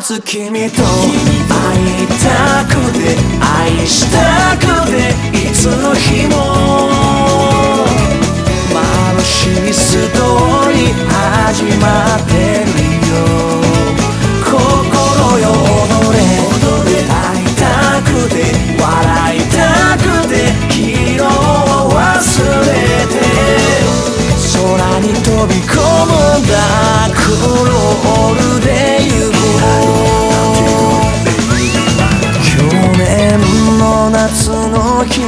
夏君と会いたくて愛したくていつの日も夏の日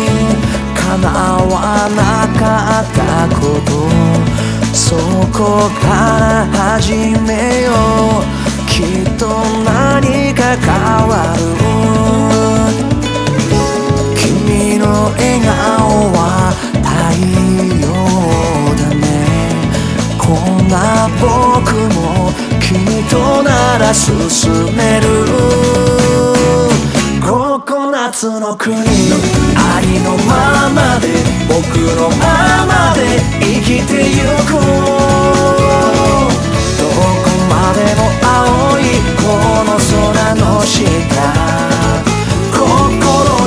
叶わなかったことそこから始めようきっと何か変わる君の笑顔は太陽だね。こんな僕も君となら進めるコナッツの国ありのままで僕のままで生きてゆこうどこまでも青いこの空の下心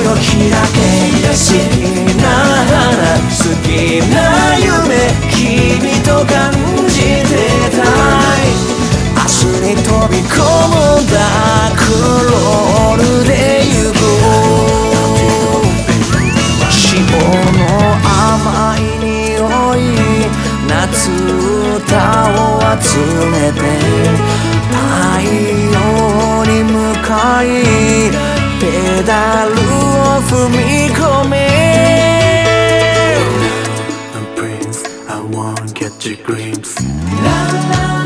よ開け好きな花好きな夢君と感じてたい明日に飛び込む歌を集めて太陽に向かいペダルを踏み込め I'm Prince, I won't get your glimpse.「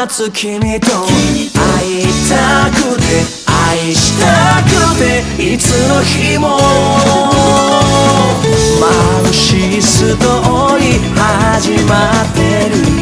ココナッツ君と会いたくて愛したくていつの日も眩しいストーリー始まってる